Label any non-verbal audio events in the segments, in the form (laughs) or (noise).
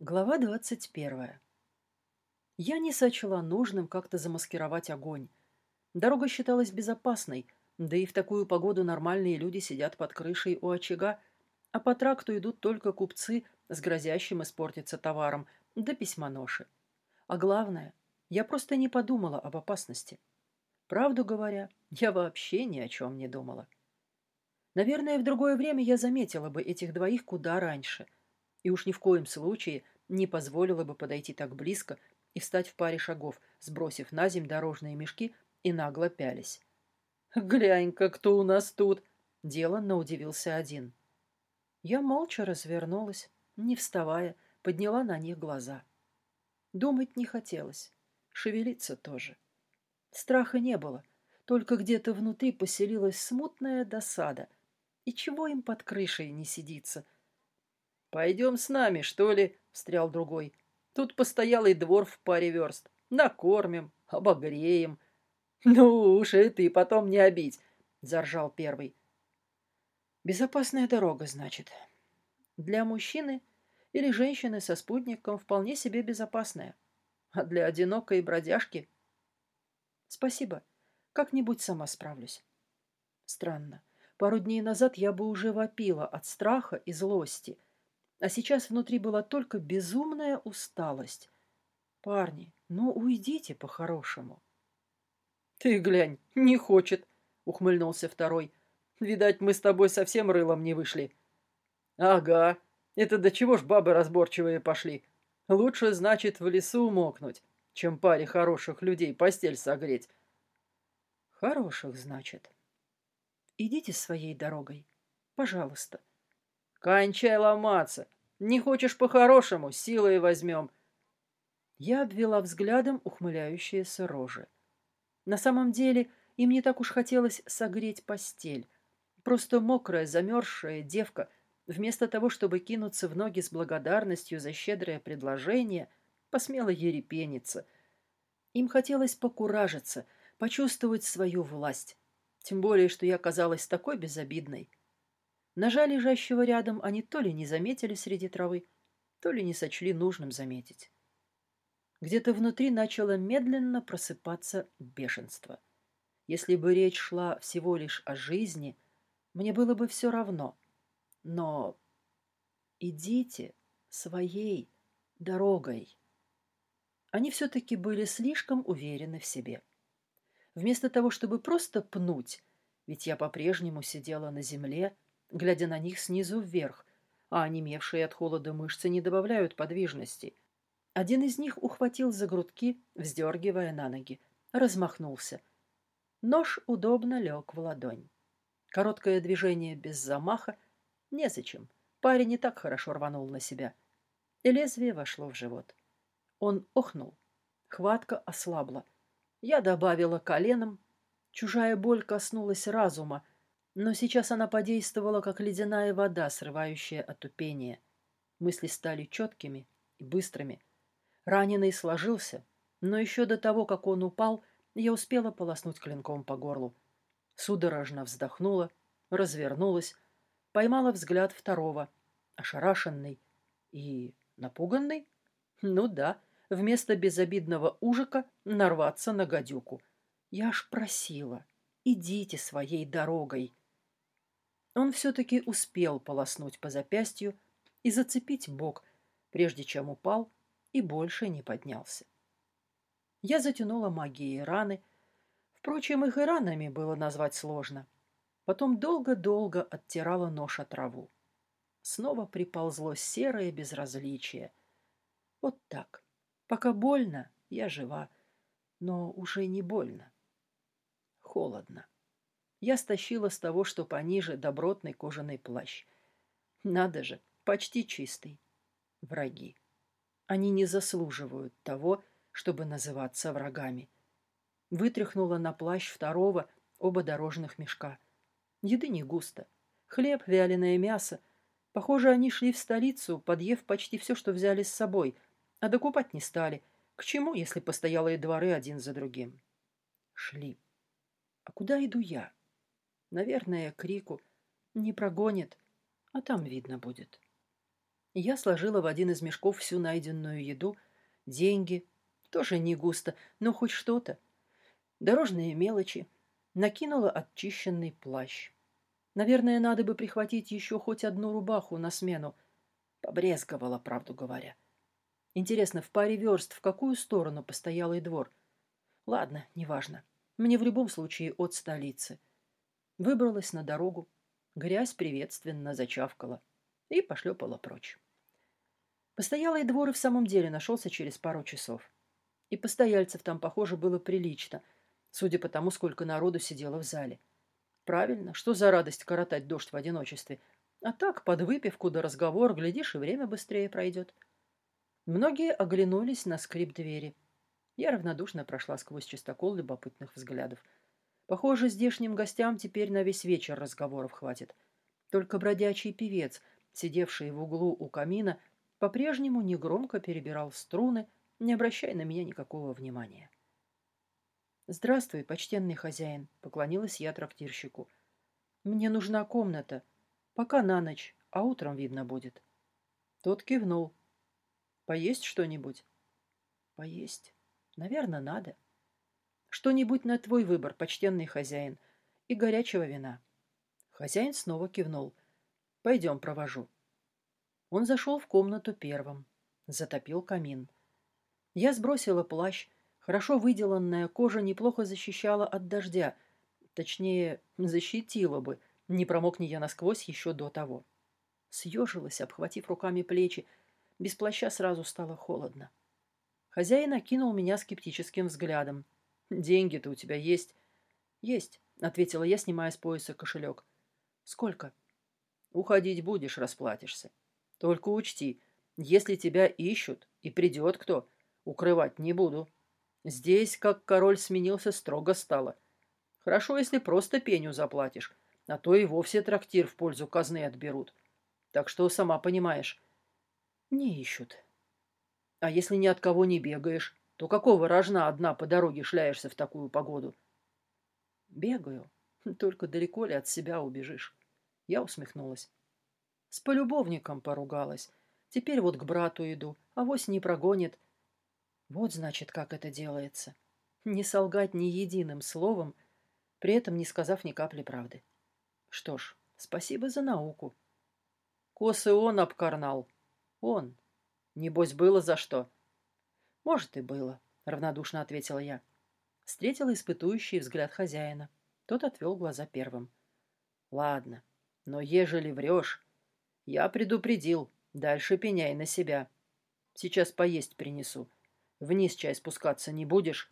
Глава двадцать первая. Я не сочла нужным как-то замаскировать огонь. Дорога считалась безопасной, да и в такую погоду нормальные люди сидят под крышей у очага, а по тракту идут только купцы с грозящим испортиться товаром, да письмоноши. А главное, я просто не подумала об опасности. Правду говоря, я вообще ни о чем не думала. Наверное, в другое время я заметила бы этих двоих куда раньше — и уж ни в коем случае не позволила бы подойти так близко и встать в паре шагов, сбросив на земь дорожные мешки и нагло пялись. «Глянь-ка, кто у нас тут!» — деланно удивился один. Я молча развернулась, не вставая, подняла на них глаза. Думать не хотелось, шевелиться тоже. Страха не было, только где-то внутри поселилась смутная досада. И чего им под крышей не сидится — «Пойдем с нами, что ли?» — встрял другой. «Тут постоялый двор в паре верст. Накормим, обогреем». (laughs) «Ну уж и ты потом не обидь», — заржал первый. «Безопасная дорога, значит. Для мужчины или женщины со спутником вполне себе безопасная. А для одинокой бродяжки...» «Спасибо. Как-нибудь сама справлюсь». Странно. Пару дней назад я бы уже вопила от страха и злости — а сейчас внутри была только безумная усталость. «Парни, ну уйдите по-хорошему». «Ты глянь, не хочет», — ухмыльнулся второй. «Видать, мы с тобой совсем рылом не вышли». «Ага, это до чего ж бабы разборчивые пошли. Лучше, значит, в лесу мокнуть, чем паре хороших людей постель согреть». «Хороших, значит. Идите своей дорогой, пожалуйста». «Кончай ломаться. Не хочешь по-хорошему, силой возьмем». Я обвела взглядом ухмыляющиеся рожи. На самом деле им не так уж хотелось согреть постель. Просто мокрая, замерзшая девка, вместо того, чтобы кинуться в ноги с благодарностью за щедрое предложение, посмела ерепениться. Им хотелось покуражиться, почувствовать свою власть. Тем более, что я казалась такой безобидной. Ножа, лежащего рядом, они то ли не заметили среди травы, то ли не сочли нужным заметить. Где-то внутри начало медленно просыпаться бешенство. Если бы речь шла всего лишь о жизни, мне было бы все равно. Но идите своей дорогой. Они все-таки были слишком уверены в себе. Вместо того, чтобы просто пнуть, ведь я по-прежнему сидела на земле, глядя на них снизу вверх, а онемевшие от холода мышцы не добавляют подвижности. Один из них ухватил за грудки, вздергивая на ноги, размахнулся. Нож удобно лег в ладонь. Короткое движение без замаха. Незачем. Парень не так хорошо рванул на себя. И лезвие вошло в живот. Он охнул. Хватка ослабла. Я добавила коленом. Чужая боль коснулась разума, но сейчас она подействовала, как ледяная вода, срывающая отупение. Мысли стали четкими и быстрыми. Раненый сложился, но еще до того, как он упал, я успела полоснуть клинком по горлу. Судорожно вздохнула, развернулась, поймала взгляд второго, ошарашенный и напуганный. Ну да, вместо безобидного ужика нарваться на гадюку. Я аж просила, идите своей дорогой. Он все-таки успел полоснуть по запястью и зацепить бок, прежде чем упал и больше не поднялся. Я затянула магией раны. Впрочем, их и ранами было назвать сложно. Потом долго-долго оттирала нож от траву. Снова приползло серое безразличие. Вот так. Пока больно, я жива, но уже не больно. Холодно. Я стащила с того, что пониже, добротный кожаный плащ. Надо же, почти чистый. Враги. Они не заслуживают того, чтобы называться врагами. Вытряхнула на плащ второго оба дорожных мешка. Еды не густо. Хлеб, вяленое мясо. Похоже, они шли в столицу, подъев почти все, что взяли с собой, а докупать не стали. К чему, если постоялые дворы один за другим? Шли. А куда иду я? Наверное, крику не прогонит, а там видно будет. Я сложила в один из мешков всю найденную еду, деньги, тоже не густо, но хоть что-то, дорожные мелочи, накинула очищенный плащ. Наверное, надо бы прихватить еще хоть одну рубаху на смену. Побрезговала, правду говоря. Интересно, в паре верст в какую сторону постоялый двор? Ладно, неважно. Мне в любом случае от столицы. Выбралась на дорогу. Грязь приветственно зачавкала и пошлепала прочь. Постоялый двор и в самом деле нашелся через пару часов. И постояльцев там, похоже, было прилично, судя по тому, сколько народу сидело в зале. Правильно, что за радость коротать дождь в одиночестве. А так, под выпивку да разговор, глядишь, и время быстрее пройдет. Многие оглянулись на скрип двери. Я равнодушно прошла сквозь чистокол любопытных взглядов. Похоже, здешним гостям теперь на весь вечер разговоров хватит. Только бродячий певец, сидевший в углу у камина, по-прежнему негромко перебирал струны, не обращая на меня никакого внимания. «Здравствуй, почтенный хозяин», — поклонилась я трактирщику. «Мне нужна комната. Пока на ночь, а утром видно будет». Тот кивнул. «Поесть что-нибудь?» «Поесть. Наверное, надо». «Что-нибудь на твой выбор, почтенный хозяин. И горячего вина». Хозяин снова кивнул. «Пойдем, провожу». Он зашел в комнату первым. Затопил камин. Я сбросила плащ, Хорошо выделанная кожа неплохо защищала от дождя. Точнее, защитила бы, не промокни я насквозь еще до того. Съежилась, обхватив руками плечи. Без плаща сразу стало холодно. Хозяин окинул меня скептическим взглядом. «Деньги-то у тебя есть?» «Есть», — ответила я, снимая с пояса кошелек. «Сколько?» «Уходить будешь, расплатишься. Только учти, если тебя ищут и придет кто, укрывать не буду». Здесь, как король сменился, строго стало. Хорошо, если просто пеню заплатишь, а то и вовсе трактир в пользу казны отберут. Так что, сама понимаешь, не ищут. А если ни от кого не бегаешь, то какого рожна одна по дороге шляешься в такую погоду? Бегаю. (laughs) Только далеко ли от себя убежишь? Я усмехнулась. С полюбовником поругалась. Теперь вот к брату иду, а вось не прогонит. Вот, значит, как это делается. Не солгать ни единым словом, при этом не сказав ни капли правды. Что ж, спасибо за науку. Косы он обкарнал. Он. Небось, было за что. Может, и было, равнодушно ответила я. Встретила испытующий взгляд хозяина. Тот отвел глаза первым. Ладно, но ежели врешь, я предупредил, дальше пеняй на себя. Сейчас поесть принесу. Вниз чай спускаться не будешь?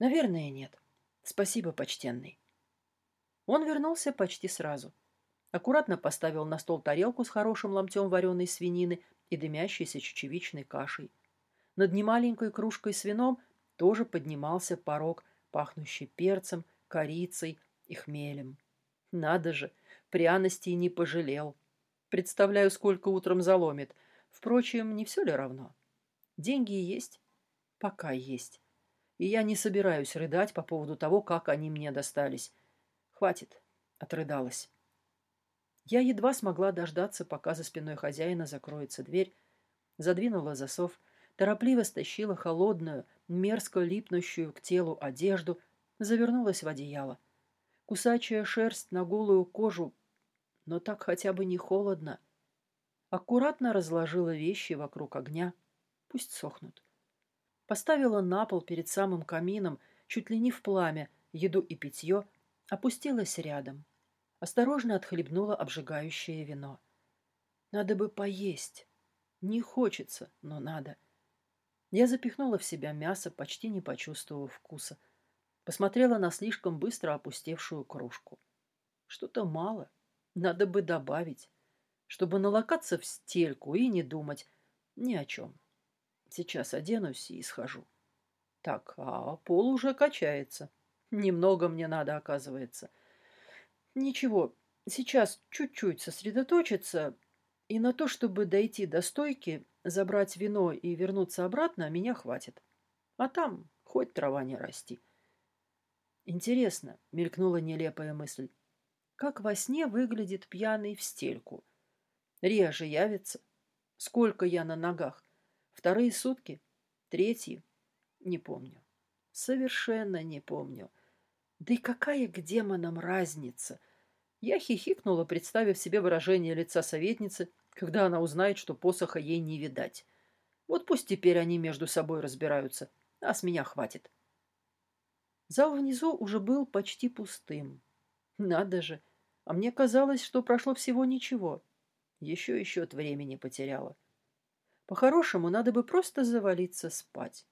Наверное, нет. Спасибо, почтенный. Он вернулся почти сразу. Аккуратно поставил на стол тарелку с хорошим ломтем вареной свинины и дымящейся чечевичной кашей. Над немаленькой кружкой с вином тоже поднимался порог, пахнущий перцем, корицей и хмелем. Надо же, пряностей не пожалел. Представляю, сколько утром заломит. Впрочем, не все ли равно? Деньги есть, Пока есть. И я не собираюсь рыдать по поводу того, как они мне достались. Хватит. Отрыдалась. Я едва смогла дождаться, пока за спиной хозяина закроется дверь, задвинула засов, торопливо стащила холодную, мерзко липнущую к телу одежду, завернулась в одеяло. Кусачая шерсть на голую кожу, но так хотя бы не холодно. Аккуратно разложила вещи вокруг огня, пусть сохнут. Поставила на пол перед самым камином, чуть ли не в пламя, еду и питье, опустилась рядом. Осторожно отхлебнула обжигающее вино. Надо бы поесть. Не хочется, но надо. Я запихнула в себя мясо, почти не почувствовав вкуса. Посмотрела на слишком быстро опустевшую кружку. Что-то мало. Надо бы добавить, чтобы налокаться в стельку и не думать ни о чем. Сейчас оденусь и схожу. Так, а пол уже качается. Немного мне надо, оказывается. Ничего, сейчас чуть-чуть сосредоточиться, и на то, чтобы дойти до стойки, забрать вино и вернуться обратно, меня хватит. А там хоть трава не расти. Интересно, мелькнула нелепая мысль, как во сне выглядит пьяный в стельку. Реже явится, Сколько я на ногах? Вторые сутки? Третьи? Не помню. Совершенно не помню. Да и какая к демонам разница? Я хихикнула, представив себе выражение лица советницы, когда она узнает, что посоха ей не видать. Вот пусть теперь они между собой разбираются, а с меня хватит. Зал внизу уже был почти пустым. Надо же, а мне казалось, что прошло всего ничего. Еще и счет времени потеряла. По-хорошему, надо бы просто завалиться спать.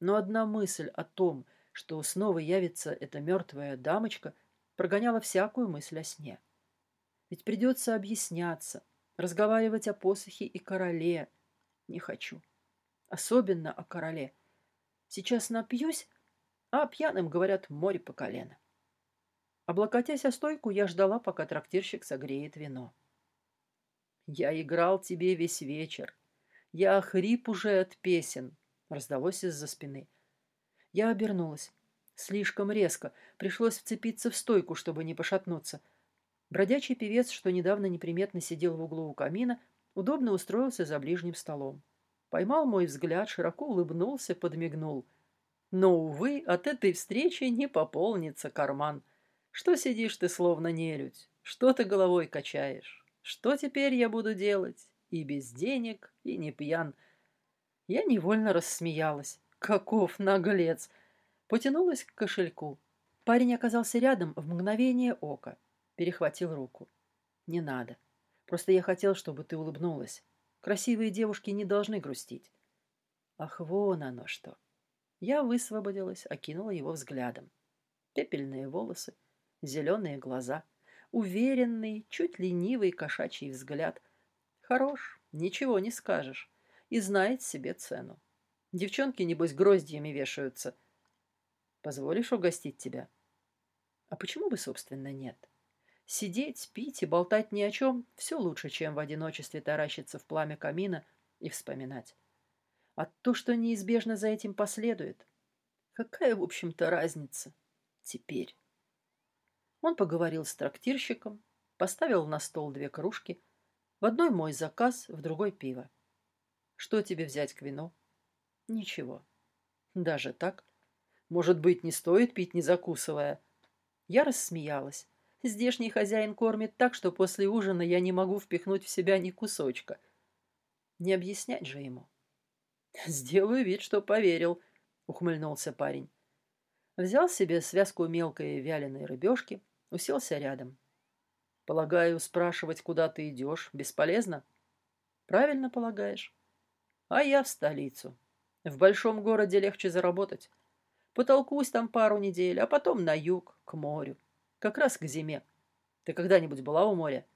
Но одна мысль о том, что снова явится эта мертвая дамочка, прогоняла всякую мысль о сне. Ведь придется объясняться, разговаривать о посохе и короле. Не хочу. Особенно о короле. Сейчас напьюсь, а пьяным, говорят, море по колено. Облокотясь о стойку, я ждала, пока трактирщик согреет вино. «Я играл тебе весь вечер. Я охрип уже от песен», — раздалось из-за спины. Я обернулась. Слишком резко. Пришлось вцепиться в стойку, чтобы не пошатнуться. Бродячий певец, что недавно неприметно сидел в углу у камина, удобно устроился за ближним столом. Поймал мой взгляд, широко улыбнулся, подмигнул. Но, увы, от этой встречи не пополнится карман. Что сидишь ты словно нелюдь? Что ты головой качаешь? Что теперь я буду делать? И без денег, и не пьян. Я невольно рассмеялась. Каков наглец! Потянулась к кошельку. Парень оказался рядом в мгновение ока. Перехватил руку. Не надо. Просто я хотел, чтобы ты улыбнулась. Красивые девушки не должны грустить. Ах, вон оно что. Я высвободилась, окинула его взглядом. Пепельные волосы, зеленые глаза, уверенный, чуть ленивый кошачий взгляд. Хорош, ничего не скажешь. И знает себе цену. Девчонки, небось, гроздьями вешаются. Позволишь угостить тебя? А почему бы, собственно, нет? Сидеть, пить и болтать ни о чем все лучше, чем в одиночестве таращиться в пламя камина и вспоминать. А то, что неизбежно за этим последует, какая, в общем-то, разница теперь? Он поговорил с трактирщиком, поставил на стол две кружки, в одной мой заказ, в другой пиво. Что тебе взять к вину? Ничего. Даже так? Может быть, не стоит пить, не закусывая? Я рассмеялась. Здешний хозяин кормит так, что после ужина я не могу впихнуть в себя ни кусочка. Не объяснять же ему. Сделаю вид, что поверил, ухмыльнулся парень. Взял себе связку мелкой вяленой рыбешки, уселся рядом. Полагаю, спрашивать, куда ты идешь, бесполезно? Правильно полагаешь. А я в столицу. В большом городе легче заработать. Потолкусь там пару недель, а потом на юг, к морю. Как раз к зиме. Ты когда-нибудь была у моря?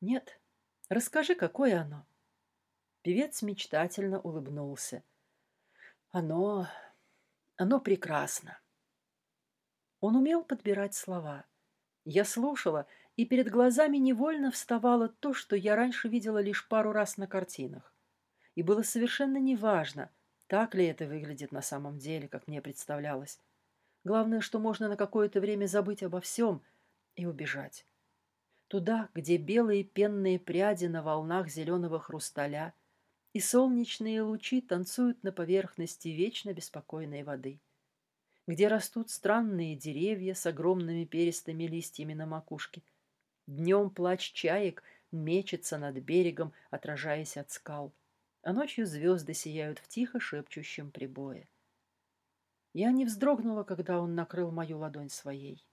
Нет. Расскажи, какое оно. Певец мечтательно улыбнулся. Оно... оно прекрасно. Он умел подбирать слова. Я слушала, и перед глазами невольно вставало то, что я раньше видела лишь пару раз на картинах. И было совершенно неважно, так ли это выглядит на самом деле, как мне представлялось. Главное, что можно на какое-то время забыть обо всем и убежать. Туда, где белые пенные пряди на волнах зеленого хрусталя и солнечные лучи танцуют на поверхности вечно беспокойной воды. Где растут странные деревья с огромными перистыми листьями на макушке. Днем плач чаек мечется над берегом, отражаясь от скал, а ночью звезды сияют в тихо шепчущем прибое. Я не вздрогнула, когда он накрыл мою ладонь своей.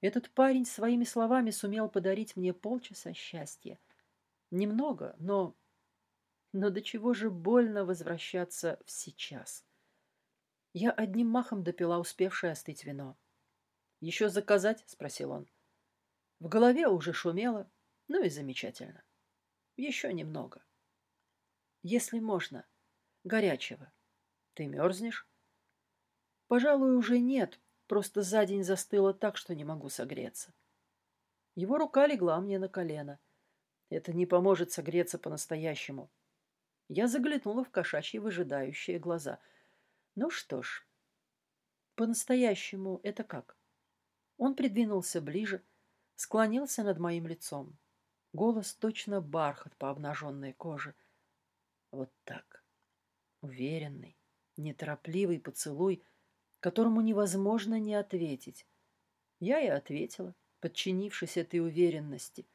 Этот парень своими словами сумел подарить мне полчаса счастья. Немного, но... Но до чего же больно возвращаться в сейчас. Я одним махом допила успевшее остыть вино. «Еще заказать?» — спросил он. В голове уже шумело, ну и замечательно. Еще немного. Если можно. Горячего. Ты мерзнешь? Пожалуй, уже нет, просто за день застыла так, что не могу согреться. Его рука легла мне на колено. Это не поможет согреться по-настоящему. Я заглянула в кошачьи выжидающие глаза. Ну что ж, по-настоящему это как? Он придвинулся ближе, склонился над моим лицом. Голос точно бархат по обнаженной коже — Вот так. Уверенный, неторопливый поцелуй, которому невозможно не ответить. Я и ответила, подчинившись этой уверенности.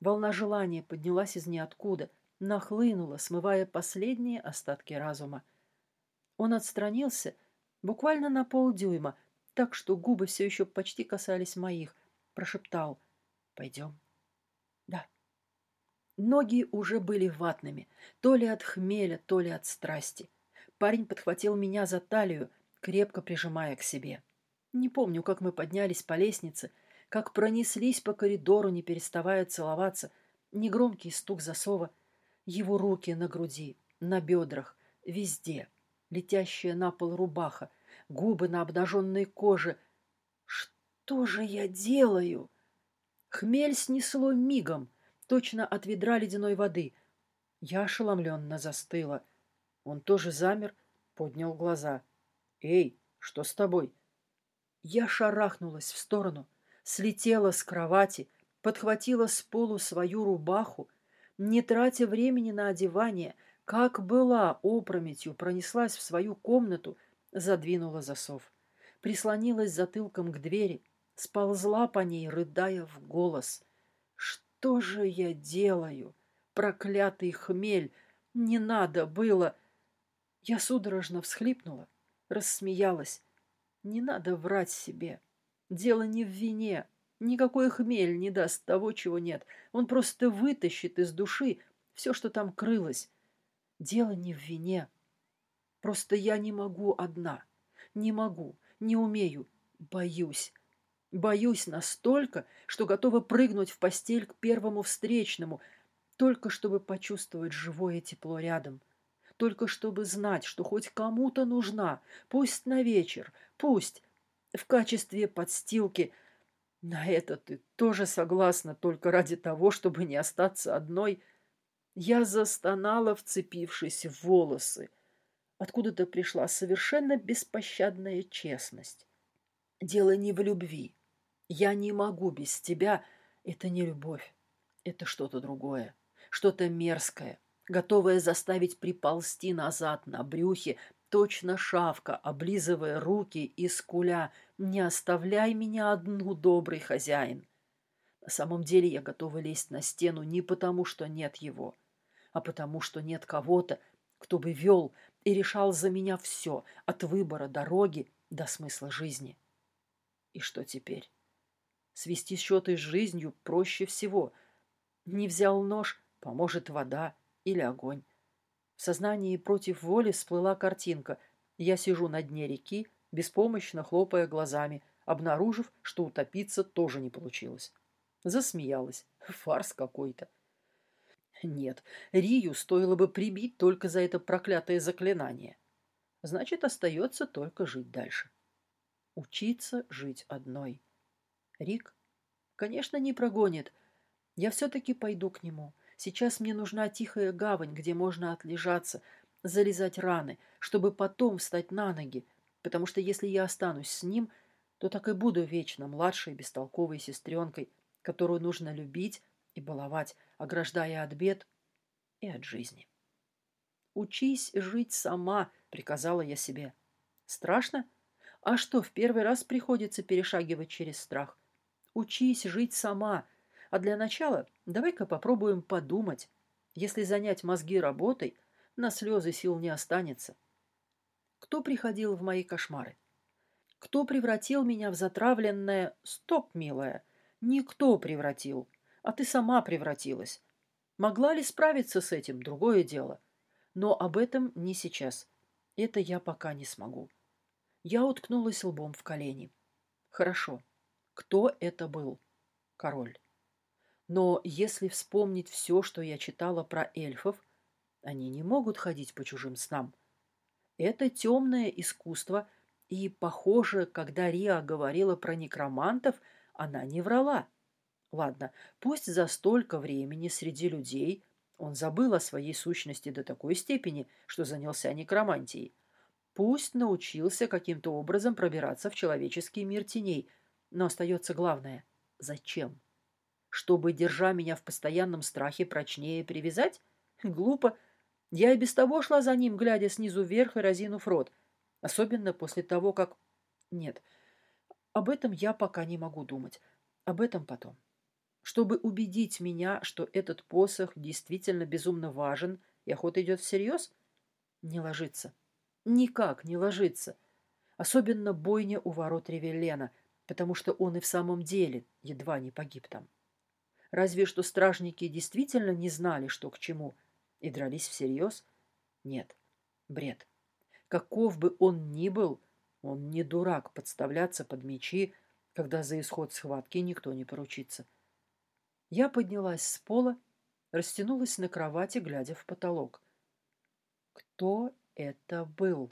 Волна желания поднялась из ниоткуда, нахлынула, смывая последние остатки разума. Он отстранился буквально на полдюйма, так что губы все еще почти касались моих, прошептал «Пойдем». «Да». Ноги уже были ватными, то ли от хмеля, то ли от страсти. Парень подхватил меня за талию, крепко прижимая к себе. Не помню, как мы поднялись по лестнице, как пронеслись по коридору, не переставая целоваться, негромкий стук засова, его руки на груди, на бедрах, везде, летящая на пол рубаха, губы на обнаженной коже. Что же я делаю? Хмель снесло мигом, точно от ведра ледяной воды. Я ошеломленно застыла. Он тоже замер, поднял глаза. «Эй, что с тобой?» Я шарахнулась в сторону, слетела с кровати, подхватила с полу свою рубаху, не тратя времени на одевание, как была опрометью, пронеслась в свою комнату, задвинула засов, прислонилась затылком к двери, сползла по ней, рыдая в голос. «Что же я делаю? Проклятый хмель! Не надо было!» Я судорожно всхлипнула, рассмеялась. «Не надо врать себе. Дело не в вине. Никакой хмель не даст того, чего нет. Он просто вытащит из души все, что там крылось. Дело не в вине. Просто я не могу одна. Не могу, не умею, боюсь. Боюсь настолько, что готова прыгнуть в постель к первому встречному, только чтобы почувствовать живое тепло рядом. Только чтобы знать, что хоть кому-то нужна, пусть на вечер, пусть в качестве подстилки. На это ты тоже согласна только ради того, чтобы не остаться одной — я застонала, вцепившись в волосы. Откуда-то пришла совершенно беспощадная честность. Дело не в любви. Я не могу без тебя. Это не любовь. Это что-то другое. Что-то мерзкое, готовое заставить приползти назад на брюхе, точно шавка, облизывая руки и скуля. «Не оставляй меня одну, добрый хозяин!» На самом деле я готова лезть на стену не потому, что нет его — а потому что нет кого-то, кто бы вел и решал за меня все, от выбора дороги до смысла жизни. И что теперь? Свести счеты с жизнью проще всего. Не взял нож, поможет вода или огонь. В сознании против воли всплыла картинка. Я сижу на дне реки, беспомощно хлопая глазами, обнаружив, что утопиться тоже не получилось. Засмеялась. Фарс какой-то. Нет, Рию стоило бы прибить только за это проклятое заклинание. Значит, остается только жить дальше. Учиться жить одной. Рик, конечно, не прогонит. Я все-таки пойду к нему. Сейчас мне нужна тихая гавань, где можно отлежаться, залезать раны, чтобы потом встать на ноги, потому что если я останусь с ним, то так и буду вечно младшей бестолковой сестренкой, которую нужно любить и баловать, ограждая от бед и от жизни. «Учись жить сама», — приказала я себе. «Страшно? А что, в первый раз приходится перешагивать через страх? Учись жить сама. А для начала давай-ка попробуем подумать. Если занять мозги работой, на слезы сил не останется. Кто приходил в мои кошмары? Кто превратил меня в затравленное «Стоп, милая!» Никто превратил а ты сама превратилась. Могла ли справиться с этим, другое дело. Но об этом не сейчас. Это я пока не смогу. Я уткнулась лбом в колени. Хорошо. Кто это был? Король. Но если вспомнить все, что я читала про эльфов, они не могут ходить по чужим снам. Это темное искусство, и, похоже, когда Риа говорила про некромантов, она не врала. Ладно, пусть за столько времени среди людей он забыл о своей сущности до такой степени, что занялся некромантией. Пусть научился каким-то образом пробираться в человеческий мир теней, но остается главное – зачем? Чтобы, держа меня в постоянном страхе, прочнее привязать? (laughs) Глупо. Я и без того шла за ним, глядя снизу вверх и разинув рот. Особенно после того, как... Нет, об этом я пока не могу думать. Об этом потом. Чтобы убедить меня, что этот посох действительно безумно важен и охота идет всерьез, не ложится. Никак не ложится. Особенно бойня у ворот Ревелена, потому что он и в самом деле едва не погиб там. Разве что стражники действительно не знали, что к чему, и дрались всерьез? Нет, бред. Каков бы он ни был, он не дурак подставляться под мечи, когда за исход схватки никто не поручится. Я поднялась с пола, растянулась на кровати, глядя в потолок. Кто это был?